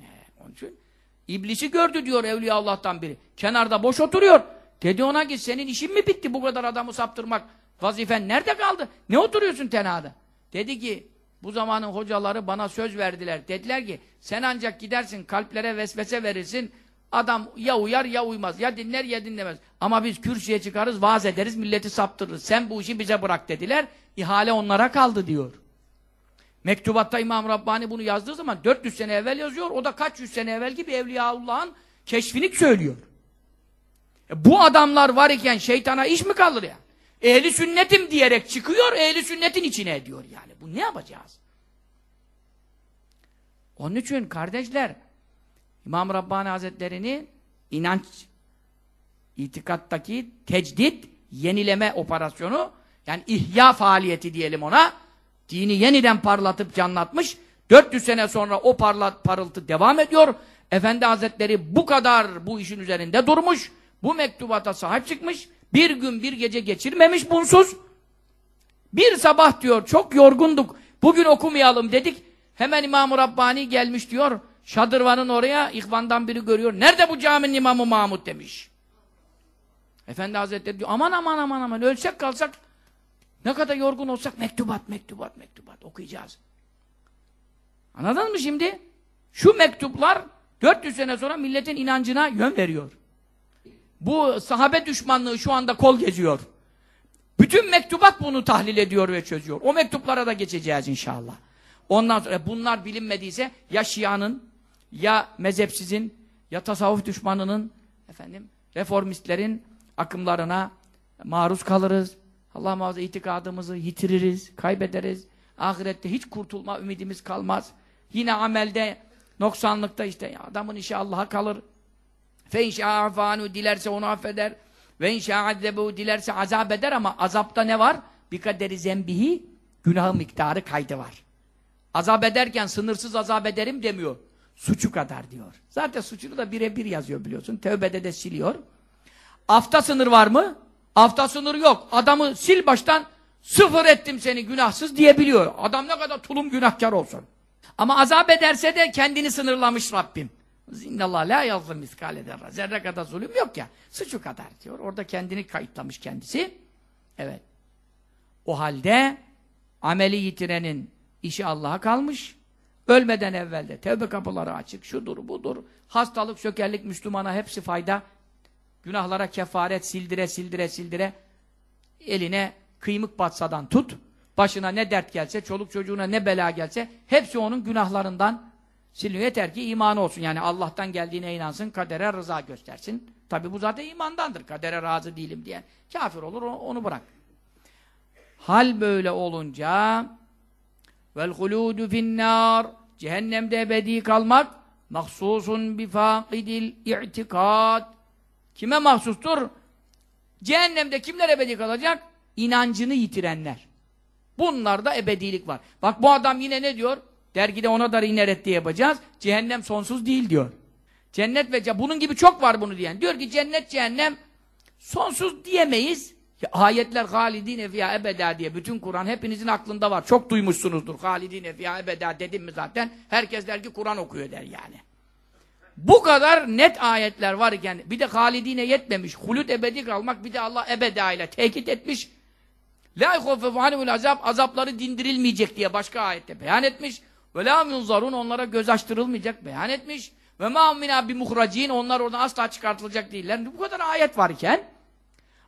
Ee, onun için İblisi gördü diyor Evliya Allah'tan biri. Kenarda boş oturuyor. Dedi ona ki senin işin mi bitti bu kadar adamı saptırmak? Vazifen nerede kaldı? Ne oturuyorsun tenada? Dedi ki bu zamanın hocaları bana söz verdiler. Dediler ki sen ancak gidersin kalplere vesvese verirsin. Adam ya uyar ya uymaz. Ya dinler ya dinlemez. Ama biz kürsüye çıkarız, vaaz ederiz, milleti saptırırız. Sen bu işi bize bırak dediler. İhale onlara kaldı diyor. Mektubatta İmam Rabbani bunu yazdığı zaman 400 sene evvel yazıyor. O da kaç yüz sene evvel gibi Evliyaullah'ın keşfini söylüyor. E bu adamlar var iken şeytana iş mi kalır ya? Ehli sünnetim diyerek çıkıyor, ehli sünnetin içine ediyor yani. Bu ne yapacağız? Onun için kardeşler, İmam Rabbani Hazretleri'ni inanç, itikattaki tecdit, yenileme operasyonu, yani ihya faaliyeti diyelim ona, dini yeniden parlatıp canlatmış, 400 sene sonra o parlat, parıltı devam ediyor. Efendi Hazretleri bu kadar bu işin üzerinde durmuş, bu mektubata sahip çıkmış, bir gün bir gece geçirmemiş bunsuz. Bir sabah diyor çok yorgunduk. Bugün okumayalım dedik. Hemen İmam-ı Rabbani gelmiş diyor. Şadırvan'ın oraya ihvandan biri görüyor. Nerede bu caminin imamı Mahmud demiş. Efendi Hazretleri diyor aman aman aman aman ölsek kalsak ne kadar yorgun olsak mektubat mektubat mektubat okuyacağız. Anladın mı şimdi? Şu mektuplar 400 sene sonra milletin inancına yön veriyor. Bu sahabe düşmanlığı şu anda kol geziyor. Bütün mektubat bunu tahlil ediyor ve çözüyor. O mektuplara da geçeceğiz inşallah. Ondan sonra bunlar bilinmediyse ya Şia'nın, ya mezhepsizin, ya tasavvuf düşmanının, efendim, reformistlerin akımlarına maruz kalırız. Allah muhafaza itikadımızı yitiririz, kaybederiz. Ahirette hiç kurtulma ümidimiz kalmaz. Yine amelde, noksanlıkta işte adamın işi Allah'a kalır. Fe inşa'afanu dilerse onu affeder. Ve inşa'azzebu dilerse azap eder ama azapta ne var? Bir kaderi zembihi günahı miktarı kaydı var. Azap ederken sınırsız azap ederim demiyor. Suçu kadar diyor. Zaten suçunu da birebir yazıyor biliyorsun. Tevbede de siliyor. Afta sınır var mı? Afta sınır yok. Adamı sil baştan sıfır ettim seni günahsız diyebiliyor. Adam ne kadar tulum günahkar olsun. Ama azap ederse de kendini sınırlamış Rabbim. İnnallah la yazdım miskale derra. Zerre kadar zulüm yok ya. Suçu kadar diyor. Orada kendini kayıtlamış kendisi. Evet. O halde ameli yitirenin işi Allah'a kalmış. Ölmeden evvel de tevbe kapıları açık. Şudur budur. Hastalık, sökerlik Müslümana hepsi fayda. Günahlara kefaret sildire sildire sildire eline kıymık batsadan tut. Başına ne dert gelse, çoluk çocuğuna ne bela gelse hepsi onun günahlarından siliniyor. Yeter ki imanı olsun. Yani Allah'tan geldiğine inansın, kadere rıza göstersin. Tabi bu zaten imandandır. Kadere razı değilim diyen. Kafir olur, onu bırak. Hal böyle olunca vel huludu finnâr cehennemde ebedi kalmak mahsusun bi fâkidil i'tikad kime mahsustur? Cehennemde kimler ebedi kalacak? İnancını yitirenler. Bunlarda ebedilik var. Bak bu adam yine ne diyor? Dergide ona da yine reddi yapacağız. Cehennem sonsuz değil diyor. Cennet ve bunun gibi çok var bunu diyen. Diyor ki cennet cehennem sonsuz diyemeyiz. Ya, ayetler halidine fiyâ ebedâ diye bütün Kur'an hepinizin aklında var. Çok duymuşsunuzdur. Halidine fiyâ ebedâ dedim mi zaten herkes der ki Kur'an okuyor der yani. Bu kadar net ayetler var iken bir de halidine yetmemiş. Hulut ebedi kalmak bir de Allah ebedâ ile tekit etmiş. La ykhofefu anhumul azap azapları dindirilmeyecek diye başka ayette beyan etmiş. Ve la yunzarun onlara göz açtırılmayacak beyan etmiş. Ve ma minna bi muhracin onlar oradan asla çıkartılacak değiller. Bu kadar ayet varken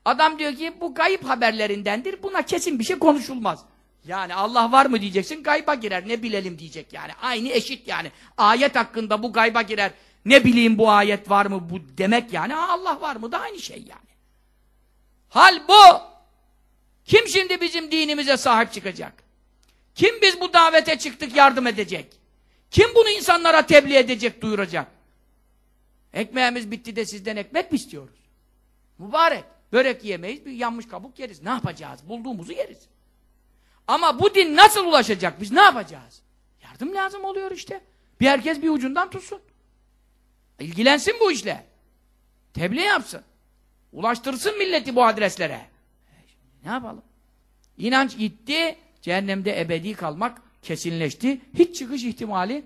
adam diyor ki bu gayip haberlerindendir. Buna kesin bir şey konuşulmaz. Yani Allah var mı diyeceksin gayba girer. Ne bilelim diyecek yani. Aynı eşit yani. Ayet hakkında bu gayba girer. Ne bileyim bu ayet var mı bu demek yani. Allah var mı da aynı şey yani. Hal bu. Kim şimdi bizim dinimize sahip çıkacak? Kim biz bu davete çıktık yardım edecek? Kim bunu insanlara tebliğ edecek, duyuracak? Ekmeğimiz bitti de sizden ekmek mi istiyoruz? Mübarek. Börek yemeyiz, bir yanmış kabuk yeriz. Ne yapacağız? Bulduğumuzu yeriz. Ama bu din nasıl ulaşacak? Biz ne yapacağız? Yardım lazım oluyor işte. Bir herkes bir ucundan tutsun. İlgilensin bu işle. Tebliğ yapsın. Ulaştırsın milleti bu adreslere. Ne yapalım? İnanç gitti, cehennemde ebedi kalmak kesinleşti. Hiç çıkış ihtimali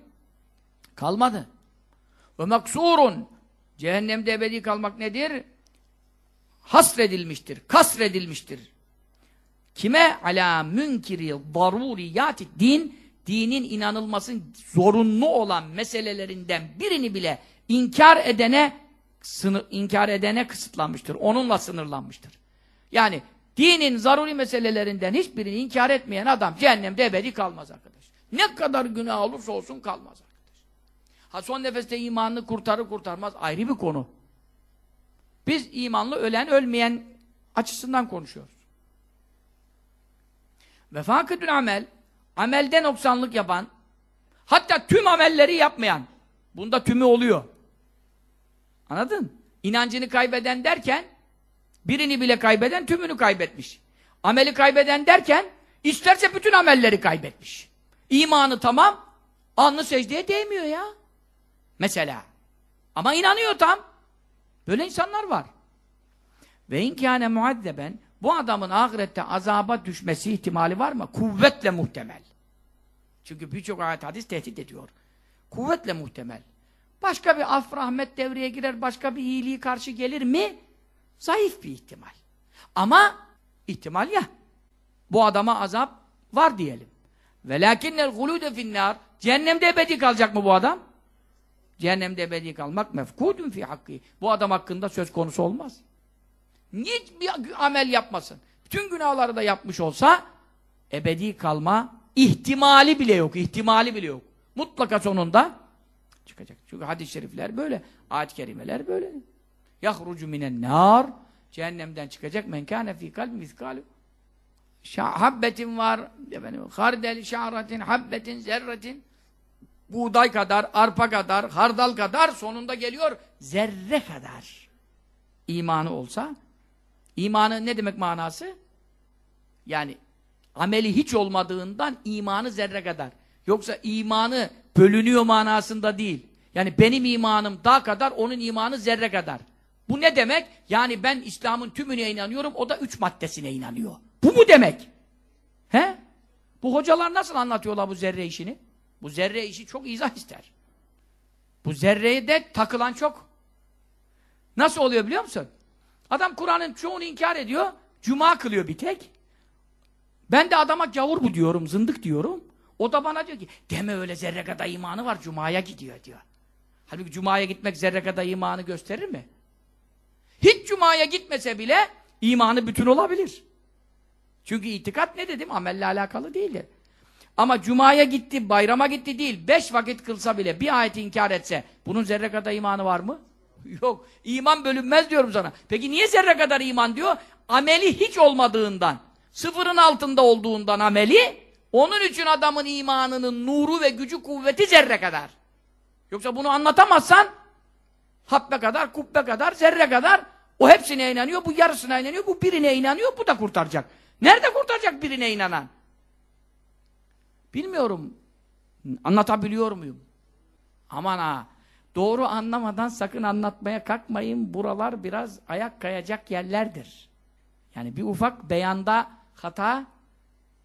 kalmadı. Ve maksurun cehennemde ebedi kalmak nedir? Hasredilmiştir, kasredilmiştir. Kime? Ala münkiri daruriyati din, dinin inanılmasın zorunlu olan meselelerinden birini bile inkar edene sınır, inkar edene kısıtlanmıştır. Onunla sınırlanmıştır. Yani dinin zaruri meselelerinden hiçbirini inkar etmeyen adam cehennemde ebedi kalmaz arkadaş. Ne kadar günah olursa olsun kalmaz arkadaş. Ha son nefeste imanını kurtarır kurtarmaz ayrı bir konu. Biz imanlı ölen ölmeyen açısından konuşuyoruz. Ve fakidül amel, amelde noksanlık yapan, hatta tüm amelleri yapmayan, bunda tümü oluyor. Anladın? İnancını kaybeden derken, birini bile kaybeden tümünü kaybetmiş. Ameli kaybeden derken, isterse bütün amelleri kaybetmiş. İmanı tamam, alnı secdeye değmiyor ya. Mesela. Ama inanıyor tam. Böyle insanlar var. Ve inkâne muaddeben bu adamın ahirette azaba düşmesi ihtimali var mı? Kuvvetle muhtemel. Çünkü birçok ayet hadis tehdit ediyor. Kuvvetle muhtemel. Başka bir af rahmet devreye girer, başka bir iyiliği karşı gelir mi? Zayıf bir ihtimal. Ama ihtimal ya. Bu adama azap var diyelim. Velakinnel gulûde finnâr Cehennemde ebedi kalacak mı bu adam? Cehennemde ebedi kalmak mefkudun fi hakkı. Bu adam hakkında söz konusu olmaz. Niye bir amel yapmasın? Bütün günahları da yapmış olsa ebedi kalma ihtimali bile yok. ihtimali bile yok. Mutlaka sonunda çıkacak. Çünkü hadis-i şerifler böyle. Ayet-i kerimeler böyle. Yahrucu minen nar cehennemden çıkacak men kâne fî kalbi miskâlu habbetin var efendim, hardel şa'ratin habbetin zerretin buğday kadar, arpa kadar, hardal kadar sonunda geliyor zerre kadar imanı olsa imanı ne demek manası? Yani ameli hiç olmadığından imanı zerre kadar. Yoksa imanı bölünüyor manasında değil. Yani benim imanım dağ kadar, onun imanı zerre kadar. Bu ne demek? Yani ben İslam'ın tümüne inanıyorum, o da üç maddesine inanıyor. Bu mu demek? He? Bu hocalar nasıl anlatıyorlar bu zerre işini? Bu zerre işi çok izah ister. Bu zerreye de takılan çok. Nasıl oluyor biliyor musun? Adam Kur'an'ın çoğunu inkar ediyor, cuma kılıyor bir tek. Ben de adama gavur bu diyorum, zındık diyorum. O da bana diyor ki, deme öyle zerre kadar imanı var, cumaya gidiyor diyor. Halbuki cumaya gitmek zerre kadar imanı gösterir mi? Hiç cumaya gitmese bile imanı bütün olabilir. Çünkü itikat ne dedim? Amelle alakalı değildir. Ama cumaya gitti, bayrama gitti değil, beş vakit kılsa bile bir ayeti inkar etse, bunun zerre kadar imanı var mı? Yok. İman bölünmez diyorum sana. Peki niye zerre kadar iman diyor? Ameli hiç olmadığından, sıfırın altında olduğundan ameli, onun için adamın imanının nuru ve gücü kuvveti zerre kadar. Yoksa bunu anlatamazsan, habbe kadar, kubbe kadar, zerre kadar, o hepsine inanıyor, bu yarısına inanıyor, bu birine inanıyor, bu da kurtaracak. Nerede kurtaracak birine inanan? Bilmiyorum. Anlatabiliyor muyum? Aman ha. Doğru anlamadan sakın anlatmaya kalkmayın. Buralar biraz ayak kayacak yerlerdir. Yani bir ufak beyanda hata,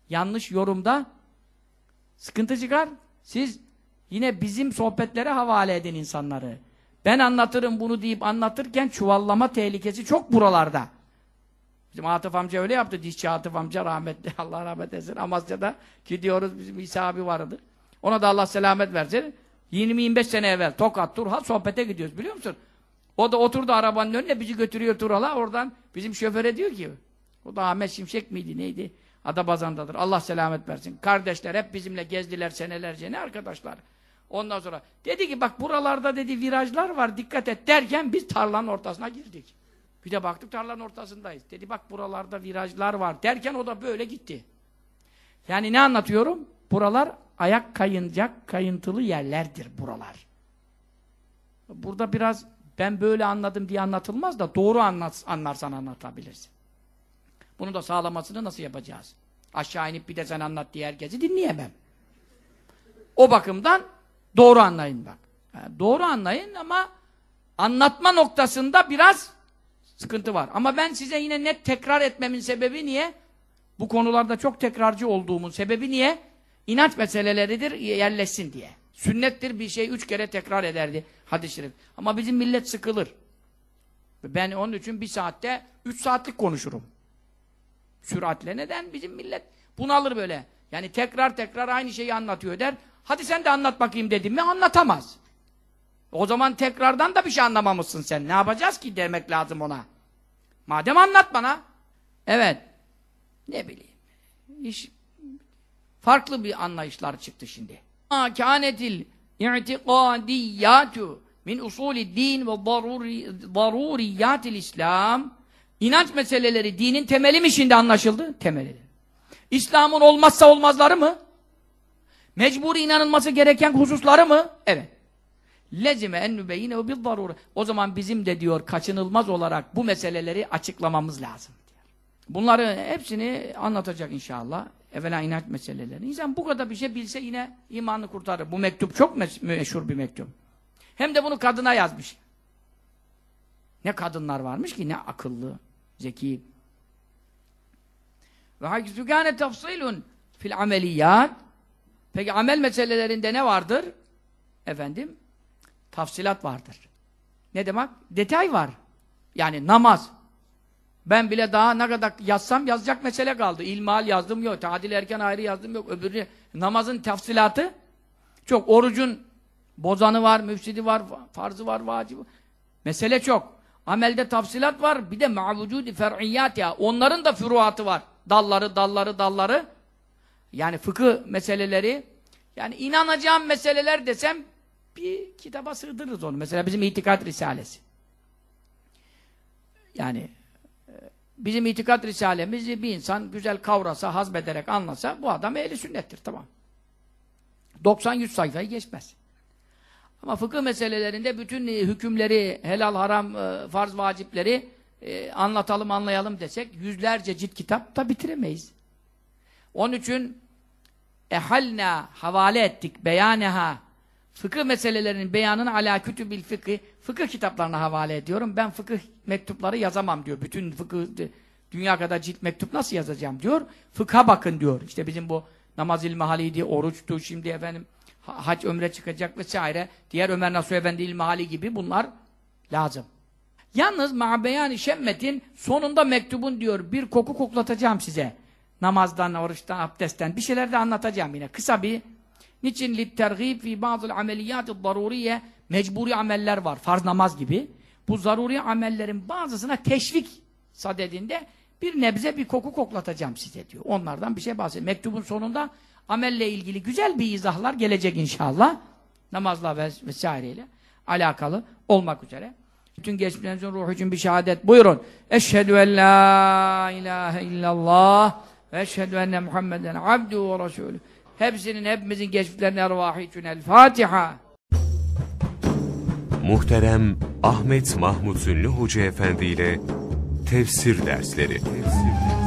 yanlış yorumda sıkıntı çıkar. Siz yine bizim sohbetlere havale edin insanları. Ben anlatırım bunu deyip anlatırken çuvallama tehlikesi çok buralarda. Bizim Atıf amca öyle yaptı. Dişçi Atıf amca rahmetli. Allah rahmet etsin. Amasya'da gidiyoruz. Bizim İsa abi vardı. Ona da Allah selamet versin. 20-25 sene evvel Tokat, Turhal sohbete gidiyoruz biliyor musun? O da oturdu arabanın önüne bizi götürüyor Turhal'a. Oradan bizim şoföre diyor ki o da Ahmet Şimşek miydi neydi? Adabazan'dadır. Allah selamet versin. Kardeşler hep bizimle gezdiler senelerce. Ne arkadaşlar? Ondan sonra dedi ki bak buralarda dedi virajlar var dikkat et derken biz tarlanın ortasına girdik. Bir de baktık tarlanın ortasındayız. Dedi bak buralarda virajlar var derken o da böyle gitti. Yani ne anlatıyorum? Buralar ayak kayınacak kayıntılı yerlerdir buralar. Burada biraz ben böyle anladım diye anlatılmaz da doğru anlat, anlarsan anlatabilirsin. Bunu da sağlamasını nasıl yapacağız? Aşağı inip bir de sen anlat diye herkesi dinleyemem. O bakımdan doğru anlayın bak. Yani doğru anlayın ama anlatma noktasında biraz sıkıntı var. Ama ben size yine net tekrar etmemin sebebi niye? Bu konularda çok tekrarcı olduğumun sebebi niye? İnanç meseleleridir, yerleşsin diye. Sünnettir bir şey üç kere tekrar ederdi hadis-i şerif. Ama bizim millet sıkılır. Ben onun için bir saatte üç saatlik konuşurum. Süratle. Neden? Bizim millet bunalır böyle. Yani tekrar tekrar aynı şeyi anlatıyor der. Hadi sen de anlat bakayım dedim mi anlatamaz. O zaman tekrardan da bir şey anlamamışsın sen. Ne yapacağız ki demek lazım ona. Madem anlat bana. Evet. Ne bileyim. İş farklı bir anlayışlar çıktı şimdi. Kânetil i'tikâdiyyâtu min usulü din ve daruriyatil İslam İnanç meseleleri dinin temeli mi şimdi anlaşıldı? Temeli. İslam'ın olmazsa olmazları mı? Mecburi inanılması gereken hususları mı? Evet. Lezime en nübeyine bil darure. O zaman bizim de diyor kaçınılmaz olarak bu meseleleri açıklamamız lazım. Bunları hepsini anlatacak inşallah. Evvela inanç meselelerini. İnsan bu kadar bir şey bilse yine imanını kurtarır. Bu mektup çok meşhur bir mektup. Hem de bunu kadına yazmış. Ne kadınlar varmış ki ne akıllı, zeki. Ve hakizü kâne tafsilun fil ameliyat. Peki amel meselelerinde ne vardır? Efendim, tafsilat vardır. Ne demek? Detay var. Yani namaz. Ben bile daha ne kadar yazsam yazacak mesele kaldı. İlmihal yazdım yok. Tadil erken ayrı yazdım yok. Öbürü namazın tafsilatı çok. Orucun bozanı var, müfsidi var, farzı var, vacibi. Mesele çok. Amelde tafsilat var. Bir de ma'vucudi fer'iyyat ya. Onların da füruatı var. Dalları, dalları, dalları. Yani fıkıh meseleleri. Yani inanacağım meseleler desem bir kitaba sığdırırız onu. Mesela bizim itikat risalesi. Yani e, bizim itikat risalemizi bir insan güzel kavrasa, hazmederek anlasa bu adam ehli sünnettir. Tamam. 90-100 sayfayı geçmez. Ama fıkıh meselelerinde bütün e, hükümleri, helal, haram, e, farz, vacipleri anlatalım, anlayalım desek yüzlerce cilt kitap da bitiremeyiz. Onun için ehalna havale ettik beyaneha fıkıh meselelerinin beyanını ala kütübil fıkıh fıkıh kitaplarına havale ediyorum. Ben fıkıh mektupları yazamam diyor. Bütün fıkıh dünya kadar cilt mektup nasıl yazacağım diyor. Fıkha bakın diyor. İşte bizim bu namaz ilmihaliydi, oruçtu, şimdi efendim hac ömre çıkacak vesaire. Diğer Ömer Nasuh Efendi ilmihali gibi bunlar lazım. Yalnız ma'beyani şemmetin sonunda mektubun diyor bir koku koklatacağım size. Namazdan, oruçtan, abdestten bir şeyler de anlatacağım yine. Kısa bir Niçin littergib fi bazı ameliyat-ı daruriye mecburi ameller var. Farz namaz gibi. Bu zaruri amellerin bazısına teşvik sadedinde bir nebze bir koku koklatacağım size diyor. Onlardan bir şey bahsediyor. Mektubun sonunda amelle ilgili güzel bir izahlar gelecek inşallah. Namazla ves vesaireyle alakalı olmak üzere. Bütün geçmişlerimizin ruhu için bir şehadet buyurun. Eşhedü en la ilahe illallah ve eşhedü enne Muhammeden abdu ve resulü. Hepsinin hepimizin geçmişlerine ervahı için El Fatiha. Muhterem Ahmet Mahmut Zünlü Hoca Efendi ile Tefsir Dersleri Tefsir